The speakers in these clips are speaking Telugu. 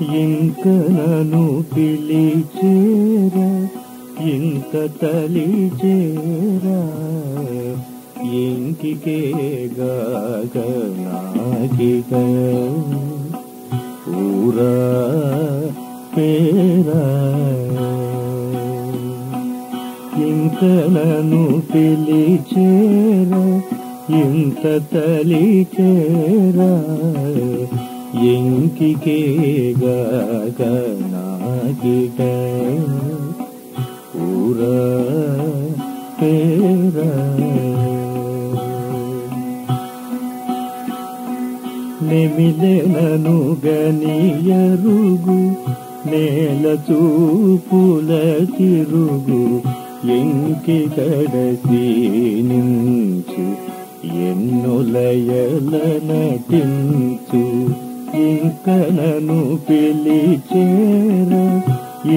ఇంక నన్ను పిలిచేరా ఇంత తలిచేరా ఇంకికే గాక నాకిక ఊరా పేరా. ఇంక నన్ను పిలిచేరా ఇంత తలిచేరా ఇంకికే గాక నాకిక ఊరా నెమిలెనను గనియరుగు నేల చూపుల తిరుగు ఎంకి కడసి నించు ఎన్నులయల నటించు ఇంకనను పిలిచేరా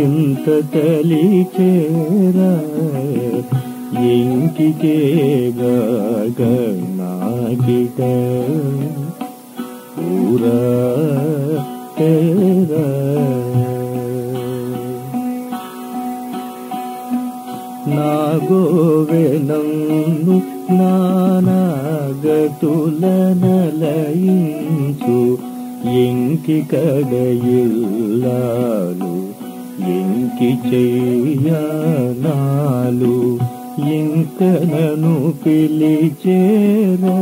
ఇంత తలిచేరా ఇంకికే గాక ఊరా తేరా. నాగోవె నన్ను నానాగతుల నలయించు ఎంకి కడయిల్లాలు ఎంకి చెయ్యానాలు ఇంకనను పిలిచేరా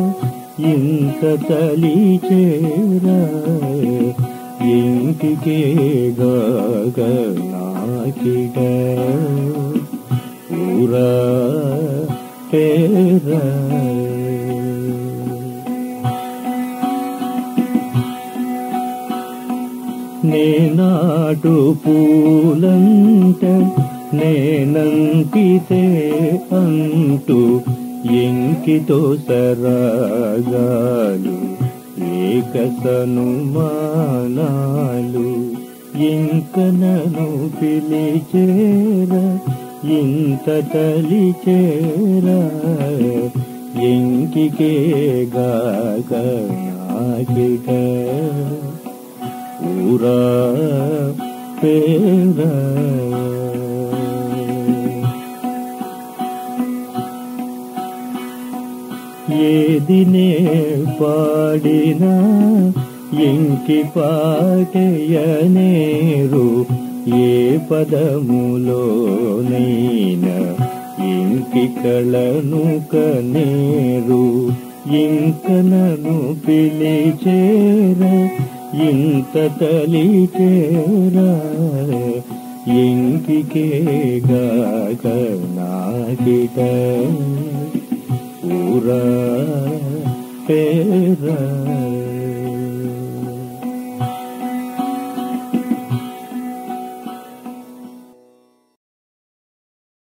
ఇంత తలిచేరా ఇంకికే గాక నాకిక ఊరా పేరా నేనాటు పూలంట నేనంకితే అంటూ ఎంకితో సరాగాలు ఏకసను మానాలు. ఇంక నన్ను పిలిచేరా ఇంత తలిచేర ఎంకికే గాక నాకిక ఊరా పేరా ఏదినే పాడినా ఇంకి పాటయనేరు. ఏ పదములోనైనా ఇంకి కళను కనేరు. ఇంకనను పిలిచేరు ఇంత తలిచేరా ఇంకికే గాక నాకిక ఊరా పేరా.